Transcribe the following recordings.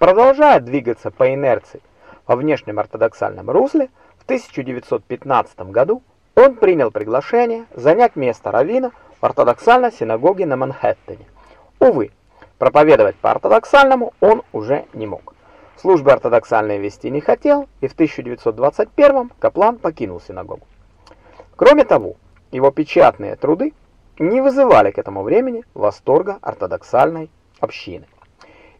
продолжая двигаться по инерции во внешнем ортодоксальном русле, в 1915 году он принял приглашение занять место раввина в ортодоксальной синагоге на Манхэттене. Увы, проповедовать по-ортодоксальному он уже не мог. Службы ортодоксальной вести не хотел, и в 1921 Каплан покинул синагогу. Кроме того, его печатные труды не вызывали к этому времени восторга ортодоксальной общины.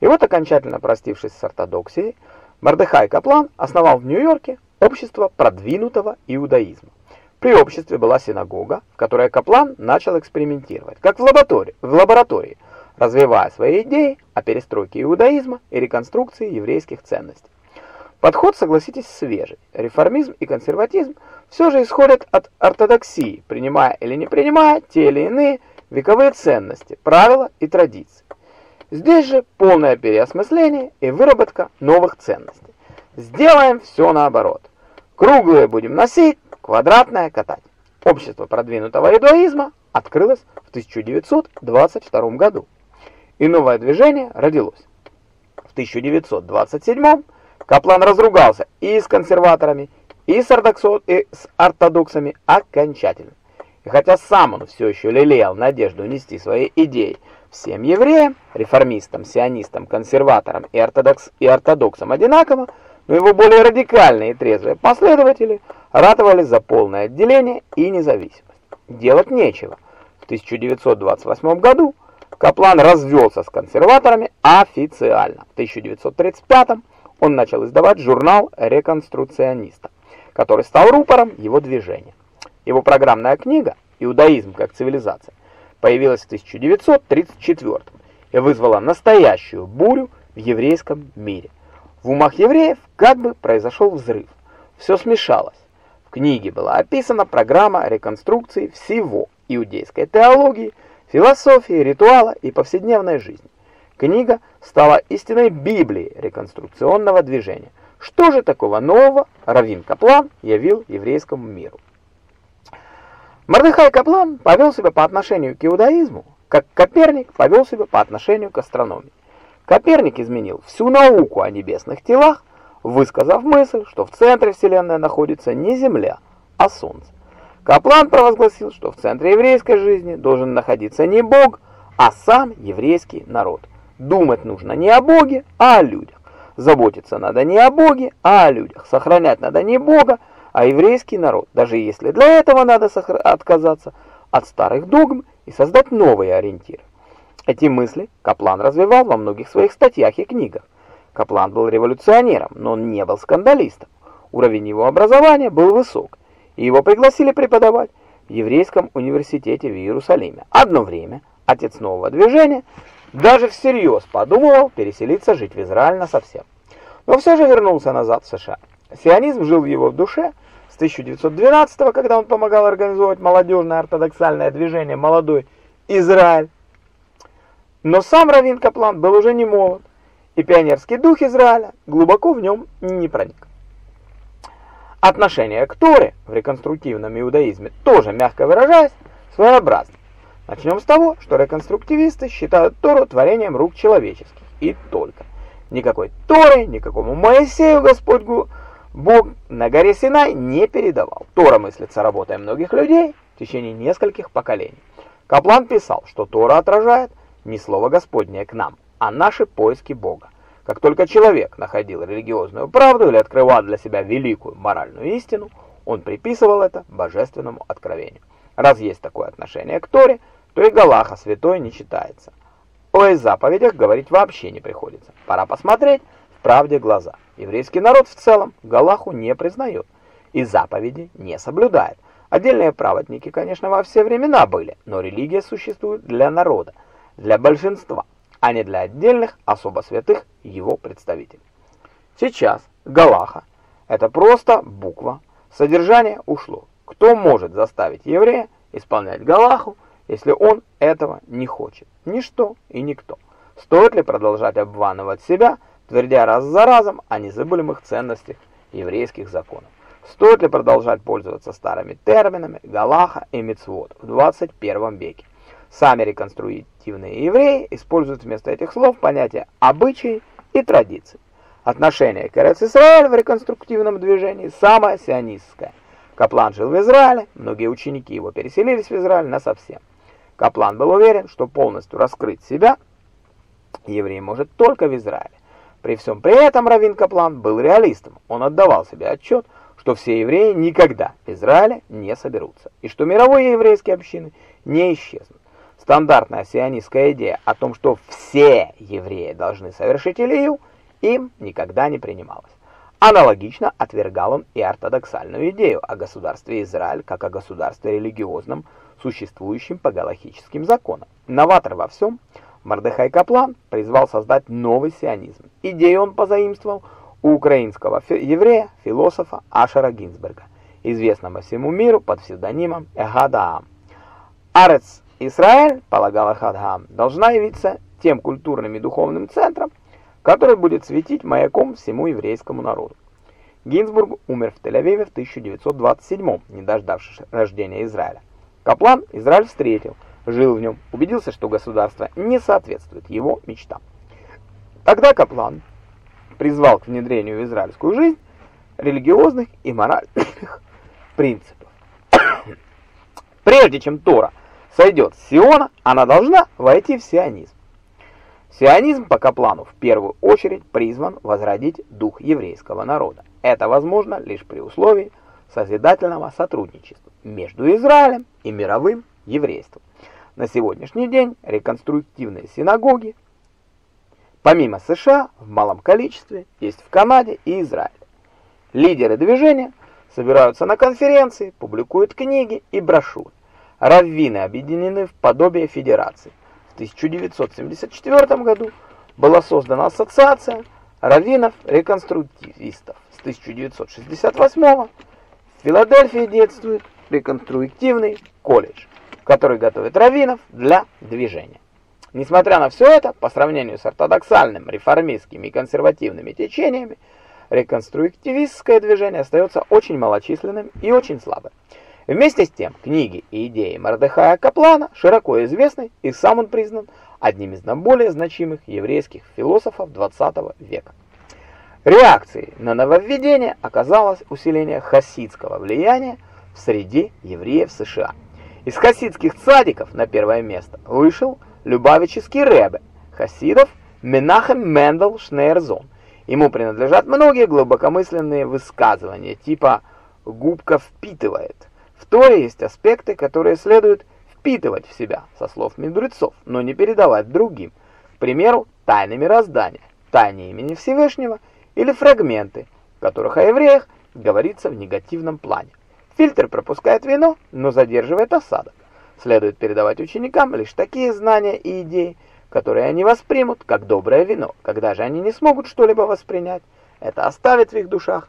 И вот, окончательно простившись с ортодоксией, Мордехай Каплан основал в Нью-Йорке общество продвинутого иудаизма. При обществе была синагога, в которой Каплан начал экспериментировать, как в лаборатории, в лаборатории развивая свои идеи о перестройке иудаизма и реконструкции еврейских ценностей. Подход, согласитесь, свежий. Реформизм и консерватизм все же исходят от ортодоксии, принимая или не принимая те или иные вековые ценности, правила и традиции. Здесь же полное переосмысление и выработка новых ценностей. Сделаем все наоборот. Круглые будем носить, квадратное катать. Общество продвинутого иудаизма открылось в 1922 году. И новое движение родилось. В 1927 Каплан разругался и с консерваторами, и с, ортодоксо... и с ортодоксами окончательно. И хотя сам он все еще лелеял надежду нести свои идеи всем евреям, реформистам, сионистам, консерваторам и, ортодокс... и ортодоксам одинаково, но его более радикальные и трезвые последователи ратовали за полное отделение и независимость. Делать нечего. В 1928 году Каплан развелся с консерваторами официально. В 1935 он начал издавать журнал «Реконструкциониста», который стал рупором его движения. Его программная книга «Иудаизм как цивилизация» появилась в 1934 и вызвала настоящую бурю в еврейском мире. В умах евреев как бы произошел взрыв. Все смешалось. В книге была описана программа реконструкции всего иудейской теологии, философии, ритуала и повседневной жизни. Книга стала истинной Библией реконструкционного движения. Что же такого нового Равин Каплан явил еврейскому миру? Мордыхай Каплан повел себя по отношению к иудаизму, как Коперник повел себя по отношению к астрономии. Коперник изменил всю науку о небесных телах, высказав мысль, что в центре Вселенной находится не Земля, а Солнце. Каплан провозгласил, что в центре еврейской жизни должен находиться не Бог, а сам еврейский народ. Думать нужно не о Боге, а о людях. Заботиться надо не о Боге, а о людях. Сохранять надо не Бога, а еврейский народ, даже если для этого надо отказаться от старых догм и создать новые ориентиры. Эти мысли Каплан развивал во многих своих статьях и книгах. Каплан был революционером, но он не был скандалистом. Уровень его образования был высок, и его пригласили преподавать в еврейском университете в Иерусалиме. Одно время отец нового движения даже всерьез подумывал переселиться жить в Израиль насовсем. Но все же вернулся назад в США. Сионизм жил в его душе с 1912 когда он помогал организовать молодежное ортодоксальное движение «Молодой Израиль». Но сам Равин Каплан был уже не молод, и пионерский дух Израиля глубоко в нем не проник. Отношение к Торе в реконструктивном иудаизме тоже, мягко выражаясь, своеобразно. Начнем с того, что реконструктивисты считают Тору творением рук человеческих, и только. Никакой Торы, никакому Моисею Господь Бог на горе Синай не передавал. Тора мыслится работой многих людей в течение нескольких поколений. Каплан писал, что Тора отражает не слово Господнее к нам, а наши поиски Бога. Как только человек находил религиозную правду или открывал для себя великую моральную истину, он приписывал это божественному откровению. Раз есть такое отношение к Торе, то и Галаха святой не читается. О заповедях говорить вообще не приходится. Пора посмотреть в правде глаза. Еврейский народ в целом Галаху не признает и заповеди не соблюдает. Отдельные праведники, конечно, во все времена были, но религия существует для народа, для большинства, а не для отдельных особо святых его представителей. Сейчас Галаха – это просто буква, содержание ушло. Кто может заставить еврея исполнять Галаху, если он этого не хочет? Ничто и никто. Стоит ли продолжать обманывать себя – твердя раз за разом о незабываемых ценностях еврейских законов. Стоит ли продолжать пользоваться старыми терминами «галаха» и «мицвод» в 21 веке? Сами реконструктивные евреи используют вместо этих слов понятия «обычаи» и традиций. Отношение к Эрец-Исраэль в реконструктивном движении самое сионистское. Каплан жил в Израиле, многие ученики его переселились в Израиль насовсем. Каплан был уверен, что полностью раскрыть себя еврей может только в Израиле. При всем при этом Равин Каплан был реалистом. Он отдавал себе отчет, что все евреи никогда в Израиле не соберутся, и что мировые еврейские общины не исчезнут. Стандартная сионистская идея о том, что все евреи должны совершить Илью, им никогда не принималась. Аналогично отвергал он и ортодоксальную идею о государстве Израиль как о государстве религиозном, существующем по галахическим законам. Новатор во всем – Мордехай Каплан призвал создать новый сионизм. Идею он позаимствовал у украинского еврея, философа Ашера Гинзберга, известного всему миру под псевдонимом Эхадаам. Арец Израиль, полагал Эхадаам, должна явиться тем культурным и духовным центром, который будет светить маяком всему еврейскому народу. Гинзбург умер в Тель-Авиве в 1927 не дождавшись рождения Израиля. Каплан Израиль встретил – жил в нем, убедился, что государство не соответствует его мечтам. Тогда Каплан призвал к внедрению в израильскую жизнь религиозных и моральных принципов. Прежде чем Тора сойдет с Сиона, она должна войти в сионизм. Сионизм по Каплану в первую очередь призван возродить дух еврейского народа. Это возможно лишь при условии созидательного сотрудничества между Израилем и мировым еврейством. На сегодняшний день реконструктивные синагоги, помимо США, в малом количестве есть в Канаде и Израиле. Лидеры движения собираются на конференции, публикуют книги и брошюры. Раввины объединены в подобие федерации. В 1974 году была создана ассоциация раввинов-реконструктивистов. С 1968 в Филадельфии действует реконструктивный колледж который готовит раввинов для движения. Несмотря на все это, по сравнению с ортодоксальным, реформистскими и консервативными течениями, реконструктивистское движение остается очень малочисленным и очень слабым. Вместе с тем, книги и идеи Мордехая Каплана широко известны, и сам он признан одним из наиболее значимых еврейских философов 20 века. Реакцией на нововведение оказалось усиление хасидского влияния в среде евреев США – из хасидских цадиков на первое место вышел Любавический Ребе, хасидов Менахем Мендел Шнейрзон. Ему принадлежат многие глубокомысленные высказывания, типа «губка впитывает». В Торе есть аспекты, которые следует впитывать в себя, со слов мудрецов, но не передавать другим. К примеру, тайны мироздания, тайны имени Всевышнего или фрагменты, в которых о евреях говорится в негативном плане. Фильтр пропускает вино, но задерживает осадок. Следует передавать ученикам лишь такие знания и идеи, которые они воспримут как доброе вино. Когда же они не смогут что-либо воспринять, это оставит в их душах,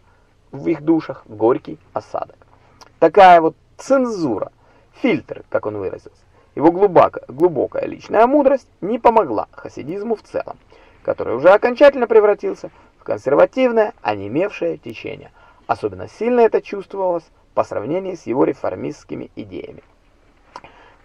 в их душах горький осадок. Такая вот цензура, фильтр, как он выразился. Его глубоко, глубокая личная мудрость не помогла хасидизму в целом, который уже окончательно превратился в консервативное, онемевшее течение. Особенно сильно это чувствовалось по сравнению с его реформистскими идеями.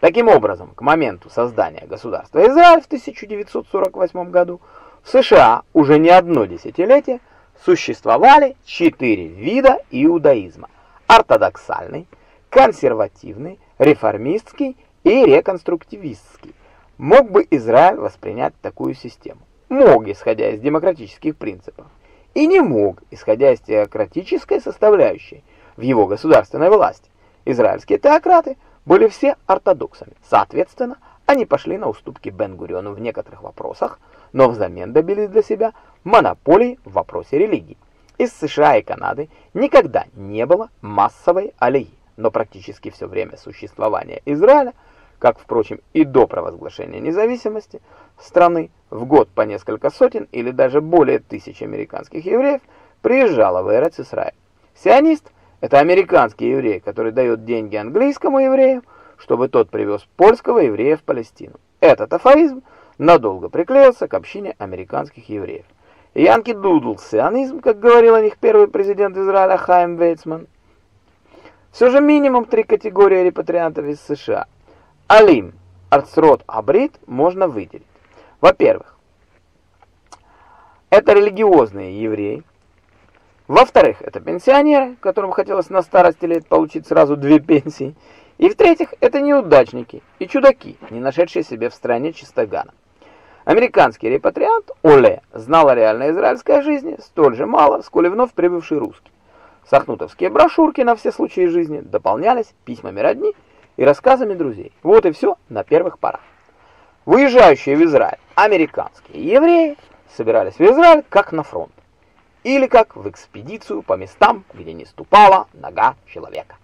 Таким образом, к моменту создания государства Израиль в 1948 году в США уже не одно десятилетие существовали четыре вида иудаизма – ортодоксальный, консервативный, реформистский и реконструктивистский. Мог бы Израиль воспринять такую систему? Мог, исходя из демократических принципов. И не мог, исходя из теократической составляющей – в его государственной власти. Израильские теократы были все ортодоксами. Соответственно, они пошли на уступки Бен-Гуриону в некоторых вопросах, но взамен добились для себя монополии в вопросе религии. Из США и Канады никогда не было массовой алии, но практически все время существования Израиля, как, впрочем, и до провозглашения независимости страны, в год по несколько сотен или даже более тысяч американских евреев приезжало в Эрец-Исраиль. Сионист это американский еврей, который дает деньги английскому еврею, чтобы тот привез польского еврея в Палестину. Этот афоризм надолго приклеился к общине американских евреев. Янки Дудл, сионизм, как говорил о них первый президент Израиля Хаим Вейцман. Все же минимум три категории репатриантов из США. Алим, Арцрот, Абрит можно выделить. Во-первых, это религиозные евреи. Во-вторых, это пенсионеры, которым хотелось на старости лет получить сразу две пенсии. И в-третьих, это неудачники и чудаки, не нашедшие себе в стране чистогана. Американский репатриант Оле знал о реальной израильской жизни столь же мало, сколь и вновь прибывший русский. Сахнутовские брошюрки на все случаи жизни дополнялись письмами родни и рассказами друзей. Вот и все на первых порах. Выезжающие в Израиль американские евреи собирались в Израиль как на фронт, или как в экспедицию по местам, где не ступала нога человека.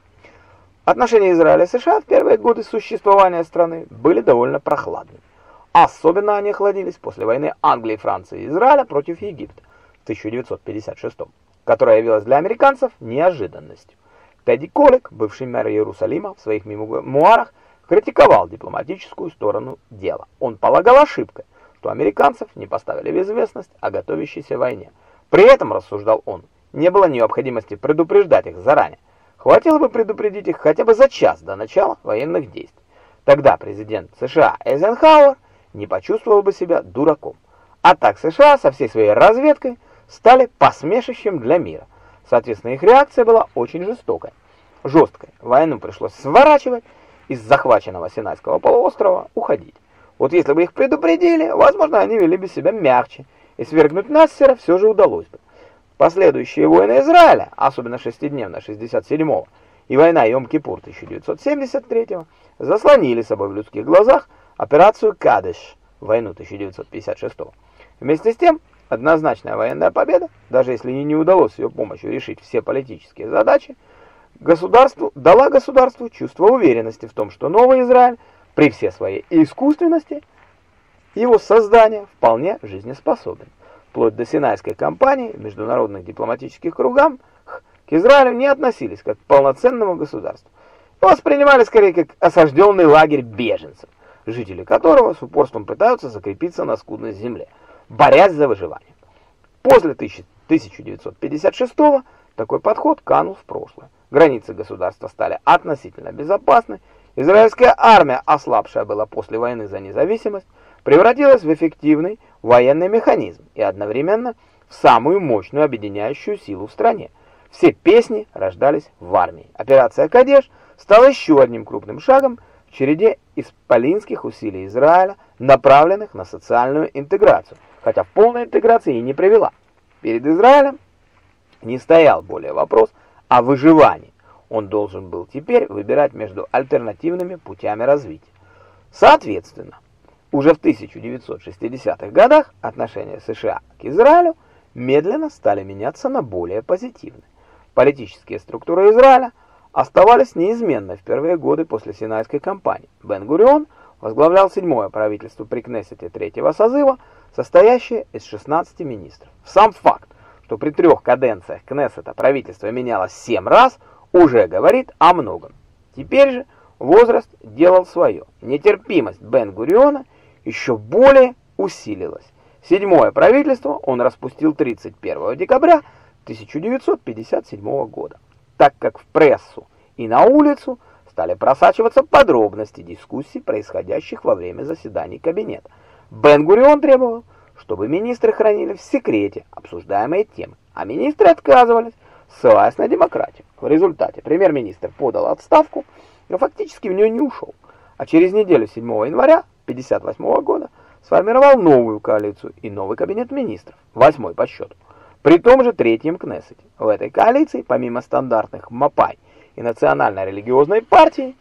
Отношения Израиля и США в первые годы существования страны были довольно прохладными. Особенно они охладились после войны Англии, Франции и Израиля против Египта в 1956 которая явилась для американцев неожиданностью. Тедди Колик, бывший мэр Иерусалима, в своих мемуарах критиковал дипломатическую сторону дела. Он полагал ошибкой, что американцев не поставили в известность о готовящейся войне. При этом, рассуждал он, не было необходимости предупреждать их заранее. Хватило бы предупредить их хотя бы за час до начала военных действий. Тогда президент США Эйзенхауэр не почувствовал бы себя дураком. А так США со всей своей разведкой стали посмешищем для мира. Соответственно, их реакция была очень жестокой. Жесткой. Войну пришлось сворачивать, из захваченного Синайского полуострова уходить. Вот если бы их предупредили, возможно, они вели бы себя мягче, и свергнуть Нассера все же удалось бы. Последующие войны Израиля, особенно шестидневная 67-го и война Йом-Кипур 1973-го, заслонили собой в людских глазах операцию Кадеш, войну 1956-го. Вместе с тем, однозначная военная победа, даже если ей не удалось ее помощью решить все политические задачи, государству дала государству чувство уверенности в том, что новый Израиль при всей своей искусственности его создания вполне жизнеспособен. Вплоть до Синайской кампании в международных дипломатических кругах к Израилю не относились как к полноценному государству. Воспринимали скорее как осажденный лагерь беженцев, жители которого с упорством пытаются закрепиться на скудной земле, борясь за выживание. После 1956 такой подход канул в прошлое. Границы государства стали относительно безопасны. Израильская армия, ослабшая была после войны за независимость, превратилась в эффективный военный механизм и одновременно в самую мощную объединяющую силу в стране. Все песни рождались в армии. Операция «Кадеш» стала еще одним крупным шагом в череде исполинских усилий Израиля, направленных на социальную интеграцию, хотя в полной интеграции и не привела. Перед Израилем не стоял более вопрос о выживании. Он должен был теперь выбирать между альтернативными путями развития. Соответственно, уже в 1960-х годах отношения США к Израилю медленно стали меняться на более позитивные. Политические структуры Израиля оставались неизменной в первые годы после Синайской кампании. Бен-Гурион возглавлял седьмое правительство при Кнессете третьего созыва, состоящее из 16 министров. Сам факт, что при трех каденциях Кнессета правительство менялось семь раз, уже говорит о многом. Теперь же возраст делал свое. Нетерпимость Бен-Гуриона еще более усилилась. Седьмое правительство он распустил 31 декабря 1957 года, так как в прессу и на улицу стали просачиваться подробности дискуссий, происходящих во время заседаний кабинета. Бен-Гурион требовал, чтобы министры хранили в секрете обсуждаемые темы, а министры отказывались, ссылаясь на демократию. В результате премьер-министр подал отставку, но фактически в нее не ушел, а через неделю 7 января 1958 года сформировал новую коалицию и новый кабинет министров, восьмой по счету, при том же третьем Кнессете. В этой коалиции, помимо стандартных МАПАЙ и национально-религиозной партии,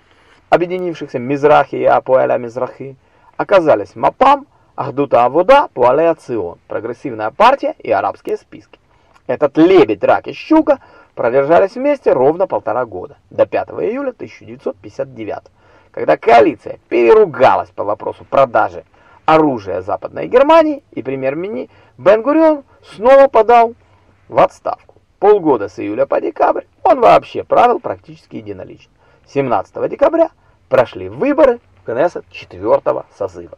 объединившихся Мизрахи и Апуэля Мизрахи, оказались МАПАМ, Ахдута Авода, Пуалея Цион, прогрессивная партия и арабские списки. Этот лебедь, рак и щука продержались вместе ровно полтора года, до 5 июля 1959 когда коалиция переругалась по вопросу продажи оружия Западной Германии, и премьер-министр Бен-Гурион снова подал в отставку. Полгода с июля по декабрь он вообще правил практически единолично. 17 декабря прошли выборы в Кнессет четвертого созыва.